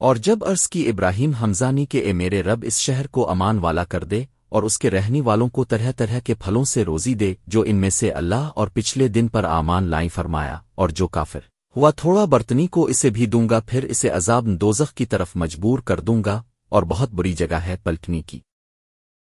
اور جب عرض کی ابراہیم حمزانی کے اے میرے رب اس شہر کو امان والا کر دے اور اس کے رہنے والوں کو طرح طرح کے پھلوں سے روزی دے جو ان میں سے اللہ اور پچھلے دن پر آمان لائیں فرمایا اور جو کافر ہوا تھوڑا برتنی کو اسے بھی دوں گا پھر اسے عذاب دوزخ کی طرف مجبور کر دوں گا اور بہت بری جگہ ہے پلٹنی کی۔